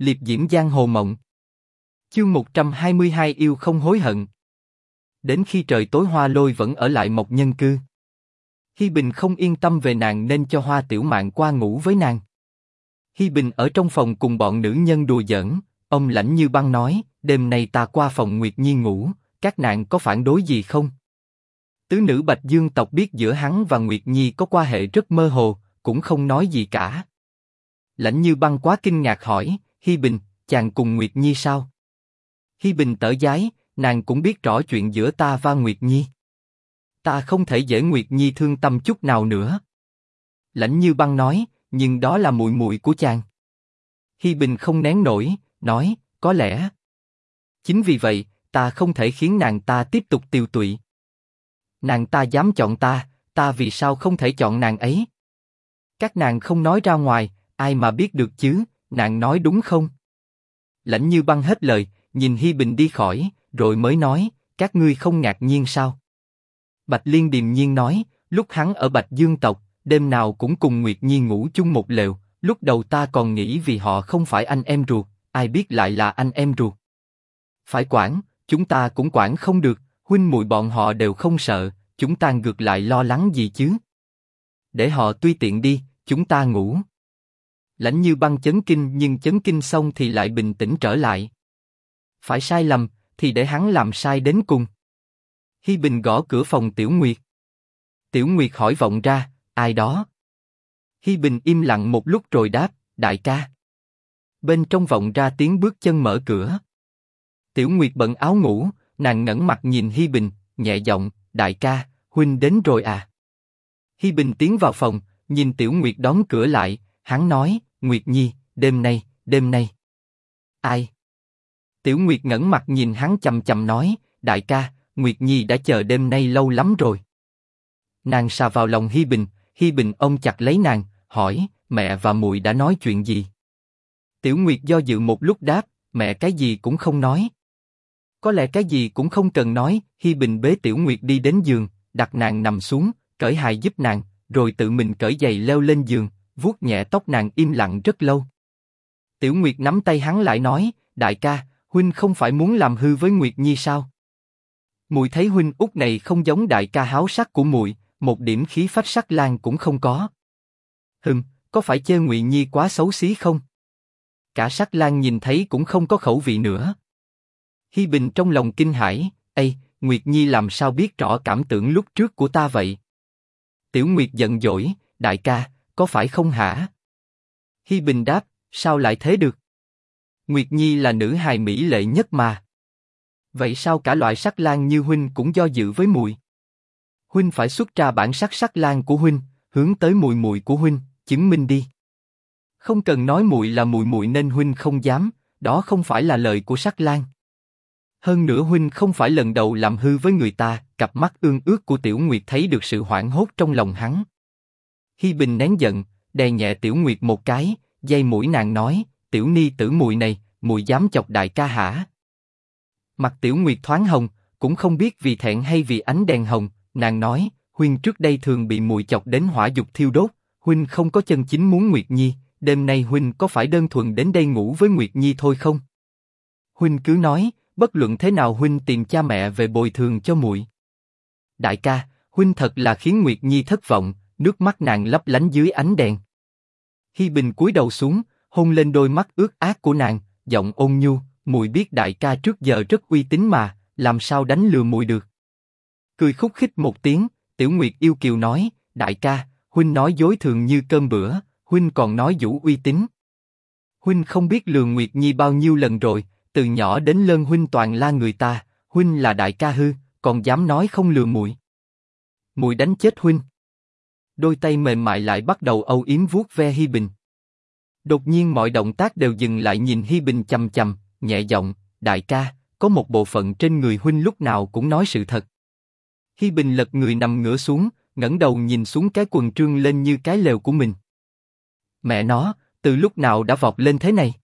liệp diễm giang hồ mộng. Chương 122 yêu không hối hận. Đến khi trời tối hoa lôi vẫn ở lại mộc nhân cư. Hi Bình không yên tâm về nàng nên cho hoa tiểu mạn qua ngủ với nàng. Hi Bình ở trong phòng cùng bọn nữ nhân đùa giỡn, ông lãnh như băng nói, đêm nay ta qua phòng Nguyệt Nhi ngủ, các nàng có phản đối gì không? Tứ nữ Bạch Dương tộc biết giữa hắn và Nguyệt Nhi có quan hệ rất mơ hồ, cũng không nói gì cả. Lãnh Như Băng quá kinh ngạc hỏi, Hi Bình, chàng cùng Nguyệt Nhi sao? Hi Bình tở giái, nàng cũng biết rõ chuyện giữa ta và Nguyệt Nhi. Ta không thể dễ Nguyệt Nhi thương tâm chút nào nữa. Lãnh Như Băng nói, nhưng đó là muội muội của chàng. Hi Bình không nén nổi, nói, có lẽ. Chính vì vậy, ta không thể khiến nàng ta tiếp tục tiêu tụy. Nàng ta dám chọn ta, ta vì sao không thể chọn nàng ấy? Các nàng không nói ra ngoài, ai mà biết được chứ? Nàng nói đúng không? Lãnh Như Băng hết lời, nhìn Hi Bình đi khỏi, rồi mới nói, các ngươi không ngạc nhiên sao? Bạch Liên điềm nhiên nói, lúc hắn ở Bạch Dương tộc, đêm nào cũng cùng Nguyệt Nhi ngủ chung một lều. Lúc đầu ta còn nghĩ vì họ không phải anh em ruột, ai biết lại là anh em ruột. Phải quản, chúng ta cũng quản không được, huynh muội bọn họ đều không sợ, chúng ta ngược lại lo lắng gì chứ? Để họ tuy tiện đi, chúng ta ngủ. Lãnh như băng chấn kinh nhưng chấn kinh xong thì lại bình tĩnh trở lại. Phải sai lầm, thì để hắn làm sai đến cùng. Hi Bình gõ cửa phòng Tiểu Nguyệt. Tiểu Nguyệt hỏi vọng ra, ai đó? Hi Bình im lặng một lúc rồi đáp, đại ca. Bên trong vọng ra tiếng bước chân mở cửa. Tiểu Nguyệt bận áo ngủ, nàng ngẩng mặt nhìn Hi Bình, nhẹ giọng, đại ca, huynh đến rồi à? Hi Bình tiến vào phòng, nhìn Tiểu Nguyệt đóng cửa lại, hắn nói, Nguyệt Nhi, đêm nay, đêm nay. Ai? Tiểu Nguyệt ngẩng mặt nhìn hắn chầm chầm nói, đại ca, Nguyệt Nhi đã chờ đêm nay lâu lắm rồi. Nàng xà vào lòng Hi Bình, Hi Bình ôm chặt lấy nàng, hỏi, mẹ và muội đã nói chuyện gì? Tiểu Nguyệt do dự một lúc đáp, mẹ cái gì cũng không nói. Có lẽ cái gì cũng không cần nói. Hi Bình bế Tiểu Nguyệt đi đến giường, đặt nàng nằm xuống, cởi hài giúp nàng, rồi tự mình cởi giày leo lên giường, vuốt nhẹ tóc nàng im lặng rất lâu. Tiểu Nguyệt nắm tay hắn lại nói, đại ca, huynh không phải muốn làm hư với Nguyệt Nhi sao? Mùi thấy huynh út này không giống đại ca háo sắc của muội, một điểm khí phách sắc lang cũng không có. Hừm, có phải chơi Nguyệt Nhi quá xấu xí không? Cả sắc lang nhìn thấy cũng không có khẩu vị nữa. Hi Bình trong lòng kinh hãi, ây, Nguyệt Nhi làm sao biết rõ cảm tưởng lúc trước của ta vậy? Tiểu Nguyệt giận dỗi, đại ca, có phải không hả? Hi Bình đáp, sao lại thế được? Nguyệt Nhi là nữ hài mỹ lệ nhất mà. Vậy sao cả loại sắc lang như huynh cũng do dự với mùi? Huynh phải xuất ra bản sắc sắc lang của huynh, hướng tới mùi mùi của huynh, chứng minh đi. Không cần nói mùi là mùi mùi nên huynh không dám, đó không phải là lời của sắc lang. Hơn nữa huynh không phải lần đầu làm hư với người ta, cặp mắt ương ước của Tiểu Nguyệt thấy được sự hoảng hốt trong lòng hắn. Hi Bình nén giận, đè nhẹ Tiểu Nguyệt một cái, dây mũi nàng nói, Tiểu Ni tử mùi này, mùi dám chọc đại ca hả? Mặt Tiểu Nguyệt thoáng hồng, cũng không biết vì thẹn hay vì ánh đèn hồng, nàng nói, huynh trước đây thường bị mùi chọc đến hỏa dục thiêu đốt, huynh không có chân chính muốn Nguyệt Nhi, đêm nay huynh có phải đơn thuần đến đây ngủ với Nguyệt Nhi thôi không? Huynh cứ nói, bất luận thế nào huynh tìm cha mẹ về bồi thường cho muội. Đại ca, huynh thật là khiến Nguyệt Nhi thất vọng, nước mắt nàng lấp lánh dưới ánh đèn. Hi Bình cúi đầu xuống, hôn lên đôi mắt ướt át của nàng, giọng ôn nhu, mùi biết đại ca trước giờ rất uy tín mà, làm sao đánh lừa mùi được? Cười khúc khích một tiếng, Tiểu Nguyệt yêu kiều nói, đại ca, huynh nói dối thường như cơm bữa, huynh còn nói vũ uy tín. Huynh không biết lừa Nguyệt Nhi bao nhiêu lần rồi, từ nhỏ đến lớn huynh toàn la người ta, huynh là đại ca hư, còn dám nói không lừa muội. Muội đánh chết huynh. Đôi tay mềm mại lại bắt đầu âu yếm vuốt ve Hi Bình. Đột nhiên mọi động tác đều dừng lại nhìn Hi Bình chầm chầm, nhẹ giọng, đại ca, có một bộ phận trên người huynh lúc nào cũng nói sự thật. Hi Bình lật người nằm ngửa xuống, ngẩng đầu nhìn xuống cái quần trương lên như cái lều của mình. Mẹ nó, từ lúc nào đã vọt lên thế này?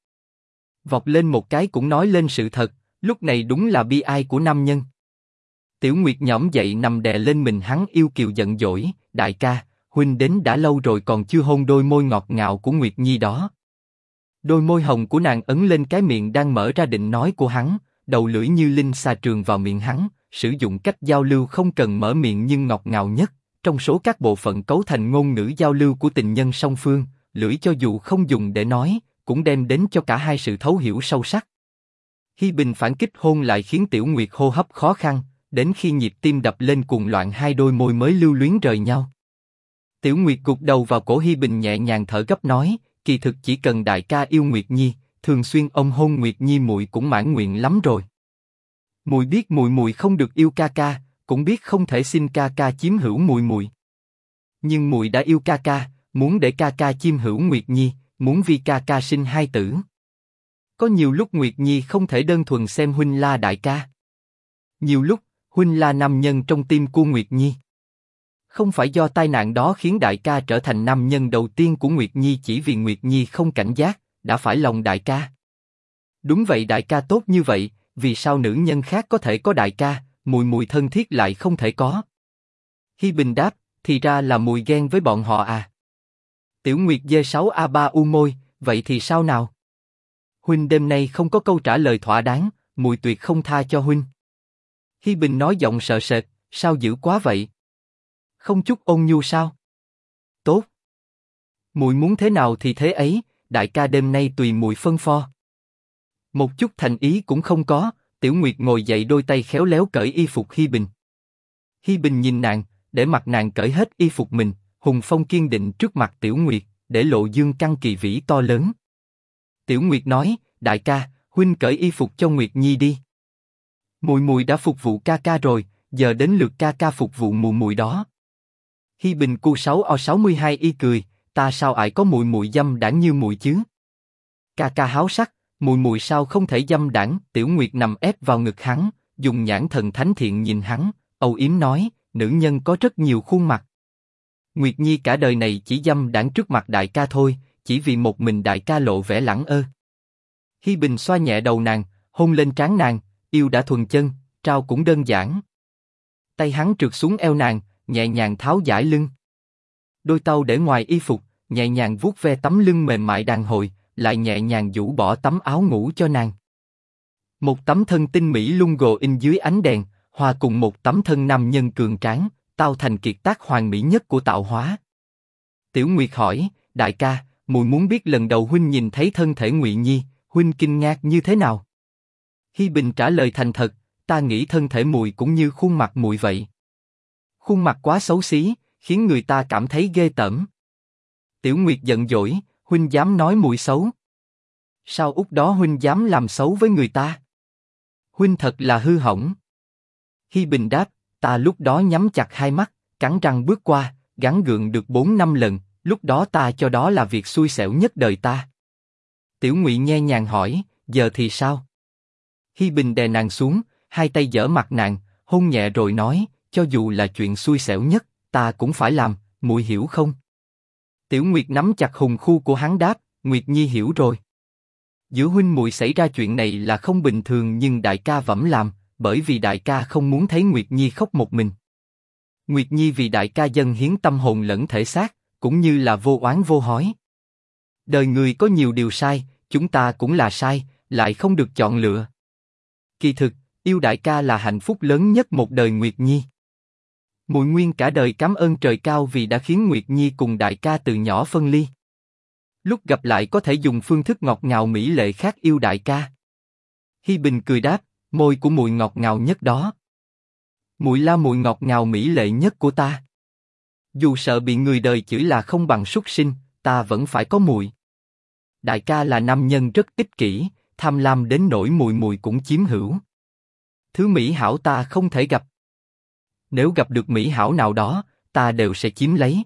Vọt lên một cái cũng nói lên sự thật, lúc này đúng là bi ai của nam nhân. Tiểu Nguyệt nhõm dậy nằm đè lên mình hắn yêu kiều giận dỗi, đại ca, huynh đến đã lâu rồi còn chưa hôn đôi môi ngọt ngào của Nguyệt Nhi đó. Đôi môi hồng của nàng ấn lên cái miệng đang mở ra định nói của hắn, đầu lưỡi như linh xà trường vào miệng hắn, sử dụng cách giao lưu không cần mở miệng nhưng ngọt ngào nhất, trong số các bộ phận cấu thành ngôn ngữ giao lưu của tình nhân song phương, lưỡi cho dù không dùng để nói, cũng đem đến cho cả hai sự thấu hiểu sâu sắc. Hi Bình phản kích hôn lại khiến Tiểu Nguyệt hô hấp khó khăn, đến khi nhịp tim đập lên cuồng loạn hai đôi môi mới lưu luyến rời nhau. Tiểu Nguyệt gục đầu vào cổ Hi Bình nhẹ nhàng thở gấp nói, kỳ thực chỉ cần đại ca yêu Nguyệt Nhi, thường xuyên ông hôn Nguyệt Nhi muội cũng mãn nguyện lắm rồi. Mùi biết mùi mùi không được yêu ca ca, cũng biết không thể xin ca ca chiếm hữu mùi mùi. Nhưng mùi đã yêu ca ca, muốn để ca ca chiếm hữu Nguyệt Nhi, muốn vì ca ca sinh hai tử. Có nhiều lúc Nguyệt Nhi không thể đơn thuần xem huynh la đại ca. Nhiều lúc, huynh La nam nhân trong tim của Nguyệt Nhi. Không phải do tai nạn đó khiến đại ca trở thành nam nhân đầu tiên của Nguyệt Nhi chỉ vì Nguyệt Nhi không cảnh giác, đã phải lòng đại ca. Đúng vậy đại ca tốt như vậy, vì sao nữ nhân khác có thể có đại ca, mùi mùi thân thiết lại không thể có? Hi Bình đáp, thì ra là mùi ghen với bọn họ à. Tiểu Nguyệt dê 6 a 3 u môi, vậy thì sao nào? Huynh đêm nay không có câu trả lời thỏa đáng, mùi tuyệt không tha cho huynh. Hi Bình nói giọng sợ sệt, sao dữ quá vậy? Không chút ôn nhu sao? Tốt. Mùi muốn thế nào thì thế ấy, đại ca đêm nay tùy mùi phân pho. Một chút thành ý cũng không có, Tiểu Nguyệt ngồi dậy đôi tay khéo léo cởi y phục Hi Bình. Hi Bình nhìn nàng, để mặt nàng cởi hết y phục mình, Hùng Phong kiên định trước mặt Tiểu Nguyệt, để lộ dương căn kỳ vĩ to lớn. Tiểu Nguyệt nói, đại ca, huynh cởi y phục cho Nguyệt Nhi đi. Mùi mùi đã phục vụ ca ca rồi, giờ đến lượt ca ca phục vụ mùi mùi đó. Hi Bình cu 6 o 62 y cười, ta sao ải có mùi mùi dâm đảng như mùi chứ? Ca ca háo sắc, mùi mùi sao không thể dâm đảng? Tiểu Nguyệt nằm ép vào ngực hắn, dùng nhãn thần thánh thiện nhìn hắn, âu yếm nói, nữ nhân có rất nhiều khuôn mặt. Nguyệt Nhi cả đời này chỉ dâm đảng trước mặt đại ca thôi, chỉ vì một mình đại ca lộ vẻ lẳng ơ. Hi Bình xoa nhẹ đầu nàng, hôn lên trán nàng, yêu đã thuần chân, trao cũng đơn giản. Tay hắn trượt xuống eo nàng, nhẹ nhàng tháo giải lưng. Đôi tàu để ngoài y phục, nhẹ nhàng vuốt ve tấm lưng mềm mại đàn hồi, lại nhẹ nhàng rũ bỏ tấm áo ngủ cho nàng. Một tấm thân tinh mỹ lung gồ in dưới ánh đèn, hòa cùng một tấm thân nam nhân cường tráng, tạo thành kiệt tác hoàn mỹ nhất của tạo hóa. Tiểu Nguyệt hỏi, đại ca, mùi muốn biết lần đầu huynh nhìn thấy thân thể Ngụy Nhi, huynh kinh ngạc như thế nào? Hi Bình trả lời thành thật, ta nghĩ thân thể mùi cũng như khuôn mặt mùi vậy. Khuôn mặt quá xấu xí, khiến người ta cảm thấy ghê tởm. Tiểu Nguyệt giận dỗi, huynh dám nói mùi xấu? Sao út đó huynh dám làm xấu với người ta? Huynh thật là hư hỏng. Hi Bình đáp, ta lúc đó nhắm chặt hai mắt, cắn răng bước qua, gắn gượng được bốn năm lần, lúc đó ta cho đó là việc xui xẻo nhất đời ta. Tiểu Ngụy nghe nhàng hỏi, giờ thì sao? Hi Bình đè nàng xuống, hai tay dở mặt nàng, hôn nhẹ rồi nói, cho dù là chuyện xui xẻo nhất, ta cũng phải làm, muội hiểu không? Tiểu Nguyệt nắm chặt hùng khu của hắn đáp, Nguyệt Nhi hiểu rồi. Giữa huynh muội xảy ra chuyện này là không bình thường nhưng đại ca vẫn làm, bởi vì đại ca không muốn thấy Nguyệt Nhi khóc một mình. Nguyệt Nhi vì đại ca dân hiến tâm hồn lẫn thể xác, cũng như là vô oán vô hối. Đời người có nhiều điều sai, chúng ta cũng là sai, lại không được chọn lựa. Kỳ thực, yêu đại ca là hạnh phúc lớn nhất một đời Nguyệt Nhi. Mùi Nguyên cả đời cảm ơn trời cao vì đã khiến Nguyệt Nhi cùng đại ca từ nhỏ phân ly. Lúc gặp lại có thể dùng phương thức ngọt ngào mỹ lệ khác yêu đại ca. Hi Bình cười đáp, môi của mùi ngọt ngào nhất đó. Mùi la mùi ngọt ngào mỹ lệ nhất của ta. Dù sợ bị người đời chửi là không bằng xuất sinh, ta vẫn phải có mùi. Đại ca là nam nhân rất ích kỷ, tham lam đến nỗi mùi mùi cũng chiếm hữu. Thứ mỹ hảo ta không thể gặp. Nếu gặp được mỹ hảo nào đó, ta đều sẽ chiếm lấy.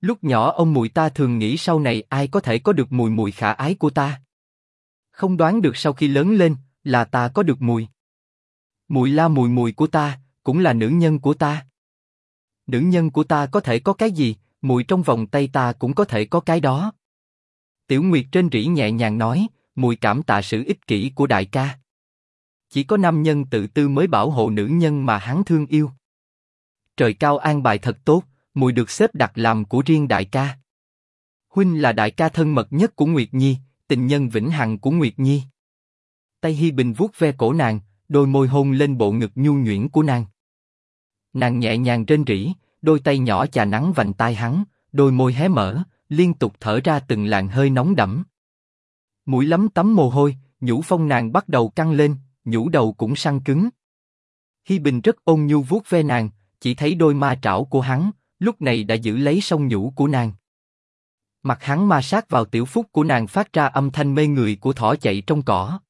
Lúc nhỏ ông mùi ta thường nghĩ sau này ai có thể có được mùi mùi khả ái của ta. Không đoán được sau khi lớn lên, là ta có được mùi. Mùi la mùi mùi của ta, cũng là nữ nhân của ta. Nữ nhân của ta có thể có cái gì, mùi trong vòng tay ta cũng có thể có cái đó. Tiểu Nguyệt trên rỉ nhẹ nhàng nói, mùi cảm tạ sự ích kỷ của đại ca. Chỉ có nam nhân tự tư mới bảo hộ nữ nhân mà hắn thương yêu. Trời cao an bài thật tốt, mùi được xếp đặt làm của riêng đại ca. Huynh là đại ca thân mật nhất của Nguyệt Nhi, tình nhân vĩnh hằng của Nguyệt Nhi. Tay Hi Bình vuốt ve cổ nàng, đôi môi hôn lên bộ ngực nhu nhuyễn của nàng. Nàng nhẹ nhàng trên rỉ, đôi tay nhỏ chà nắng vành tai hắn, đôi môi hé mở, liên tục thở ra từng làn hơi nóng đẫm. Mũi lấm tấm mồ hôi, nhũ phong nàng bắt đầu căng lên, nhũ đầu cũng săn cứng. Hi Bình rất ôn nhu vuốt ve nàng, chỉ thấy đôi ma trảo của hắn, lúc này đã giữ lấy song nhũ của nàng. Mặt hắn ma sát vào tiểu phúc của nàng phát ra âm thanh mê người của thỏ chạy trong cỏ.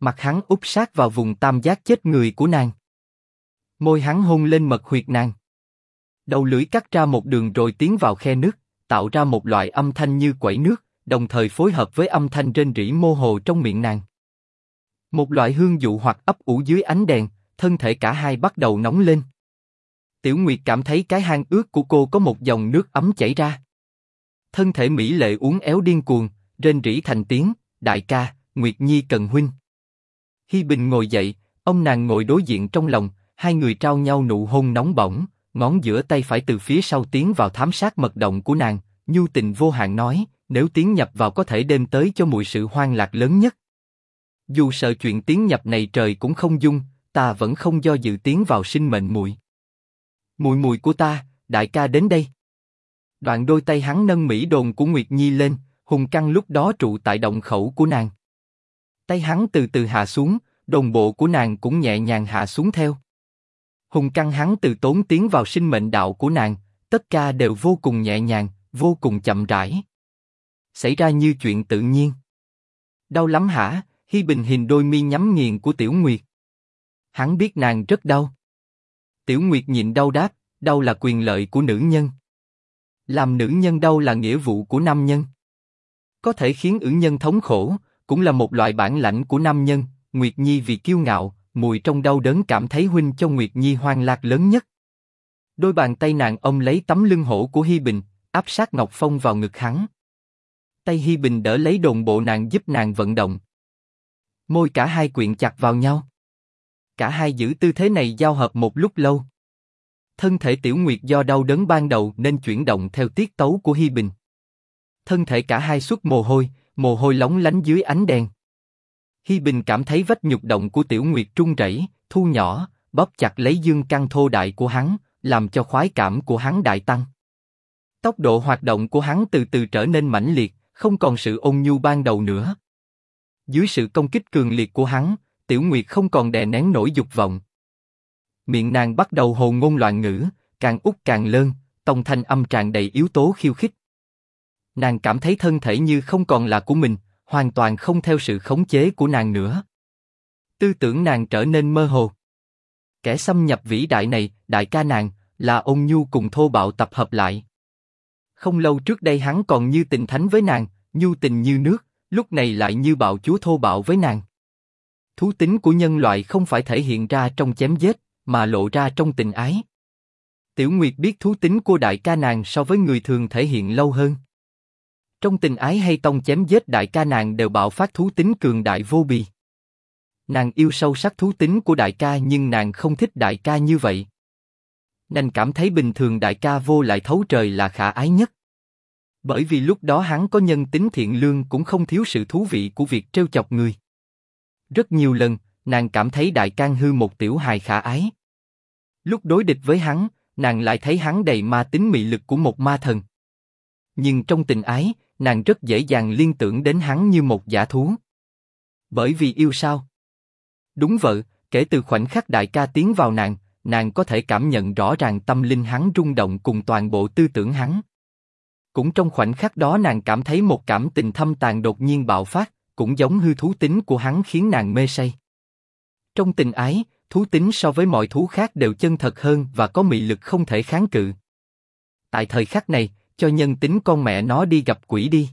Mặt hắn úp sát vào vùng tam giác chết người của nàng. Môi hắn hôn lên mật huyệt nàng. Đầu lưỡi cắt ra một đường rồi tiến vào khe nước, tạo ra một loại âm thanh như quẩy nước, đồng thời phối hợp với âm thanh rên rỉ mô hồ trong miệng nàng. Một loại hương dụ hoặc ấp ủ dưới ánh đèn, thân thể cả hai bắt đầu nóng lên. Tiểu Nguyệt cảm thấy cái hang ướt của cô có một dòng nước ấm chảy ra. Thân thể mỹ lệ uốn éo điên cuồng, rên rỉ thành tiếng, đại ca, Nguyệt Nhi cần huynh. Hi Bình ngồi dậy, ông nàng ngồi đối diện trong lòng, hai người trao nhau nụ hôn nóng bỏng, ngón giữa tay phải từ phía sau tiến vào thám sát mật động của nàng, nhu tình vô hạn nói, nếu tiến nhập vào có thể đem tới cho mùi sự hoang lạc lớn nhất. Dù sợ chuyện tiến nhập này trời cũng không dung, ta vẫn không do dự tiến vào sinh mệnh muội. Mùi mùi của ta, đại ca đến đây. Đoạn đôi tay hắn nâng mỹ đồn của Nguyệt Nhi lên, hùng căng lúc đó trụ tại động khẩu của nàng. Tay hắn từ từ hạ xuống, đồng bộ của nàng cũng nhẹ nhàng hạ xuống theo. Hùng căng hắn từ tốn tiến vào sinh mệnh đạo của nàng, tất cả đều vô cùng nhẹ nhàng, vô cùng chậm rãi. Xảy ra như chuyện tự nhiên. Đau lắm hả? Hi Bình hình đôi mi nhắm nghiền của Tiểu Nguyệt. Hắn biết nàng rất đau. Tiểu Nguyệt nhịn đau đáp, đau là quyền lợi của nữ nhân. Làm nữ nhân đau là nghĩa vụ của nam nhân. Có thể khiến ử nhân thống khổ, cũng là một loại bản lãnh của nam nhân. Nguyệt Nhi vì kiêu ngạo, mùi trong đau đớn cảm thấy huynh cho Nguyệt Nhi hoang lạc lớn nhất. Đôi bàn tay nàng ôm lấy tấm lưng hổ của Hi Bình, áp sát Ngọc Phong vào ngực hắn. Tay Hi Bình đỡ lấy đồn bộ nàng giúp nàng vận động. Môi cả hai quyện chặt vào nhau. Cả hai giữ tư thế này giao hợp một lúc lâu. Thân thể Tiểu Nguyệt do đau đớn ban đầu nên chuyển động theo tiết tấu của Hi Bình. Thân thể cả hai xuất mồ hôi, mồ hôi lóng lánh dưới ánh đèn. Hi Bình cảm thấy vách nhục động của Tiểu Nguyệt trung rẩy, thu nhỏ, bóp chặt lấy dương căn thô đại của hắn, làm cho khoái cảm của hắn đại tăng. Tốc độ hoạt động của hắn từ từ trở nên mãnh liệt, không còn sự ôn nhu ban đầu nữa. Dưới sự công kích cường liệt của hắn, Tiểu Nguyệt không còn đè nén nổi dục vọng. Miệng nàng bắt đầu hồ ngôn loạn ngữ, càng út càng lơn, tông thanh âm tràn đầy yếu tố khiêu khích. Nàng cảm thấy thân thể như không còn là của mình, hoàn toàn không theo sự khống chế của nàng nữa. Tư tưởng nàng trở nên mơ hồ. Kẻ xâm nhập vĩ đại này, đại ca nàng, là ông nhu cùng thô bạo tập hợp lại. Không lâu trước đây hắn còn như tình thánh với nàng, nhu tình như nước, lúc này lại như bạo chúa thô bạo với nàng. Thú tính của nhân loại không phải thể hiện ra trong chém giết, mà lộ ra trong tình ái. Tiểu Nguyệt biết thú tính của đại ca nàng so với người thường thể hiện lâu hơn. Trong tình ái hay tông chém giết đại ca nàng đều bạo phát thú tính cường đại vô bì. Nàng yêu sâu sắc thú tính của đại ca nhưng nàng không thích đại ca như vậy. Nàng cảm thấy bình thường đại ca vô lại thấu trời là khả ái nhất. Bởi vì lúc đó hắn có nhân tính thiện lương cũng không thiếu sự thú vị của việc trêu chọc người. Rất nhiều lần, nàng cảm thấy đại can hư một tiểu hài khả ái. Lúc đối địch với hắn, nàng lại thấy hắn đầy ma tính mị lực của một ma thần. Nhưng trong tình ái, nàng rất dễ dàng liên tưởng đến hắn như một giả thú. Bởi vì yêu sao? Đúng vậy, kể từ khoảnh khắc đại ca tiến vào nàng, nàng có thể cảm nhận rõ ràng tâm linh hắn rung động cùng toàn bộ tư tưởng hắn. Cũng trong khoảnh khắc đó nàng cảm thấy một cảm tình thâm tàn đột nhiên bạo phát, cũng giống hư thú tính của hắn khiến nàng mê say. Trong tình ái, thú tính so với mọi thú khác đều chân thật hơn và có mị lực không thể kháng cự. Tại thời khắc này, cho nhân tính con mẹ nó đi gặp quỷ đi.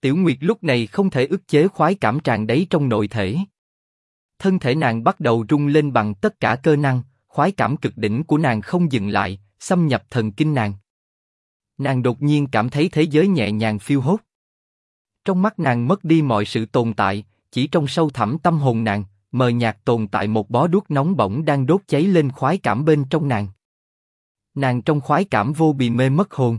Tiểu Nguyệt lúc này không thể ức chế khoái cảm tràn đầy trong nội thể. Thân thể nàng bắt đầu rung lên bằng tất cả cơ năng, khoái cảm cực đỉnh của nàng không dừng lại, xâm nhập thần kinh nàng. Nàng đột nhiên cảm thấy thế giới nhẹ nhàng phiêu hốt. Trong mắt nàng mất đi mọi sự tồn tại, chỉ trong sâu thẳm tâm hồn nàng, mờ nhạt tồn tại một bó đuốc nóng bỏng đang đốt cháy lên khoái cảm bên trong nàng. Nàng trong khoái cảm vô bì mê mất hồn.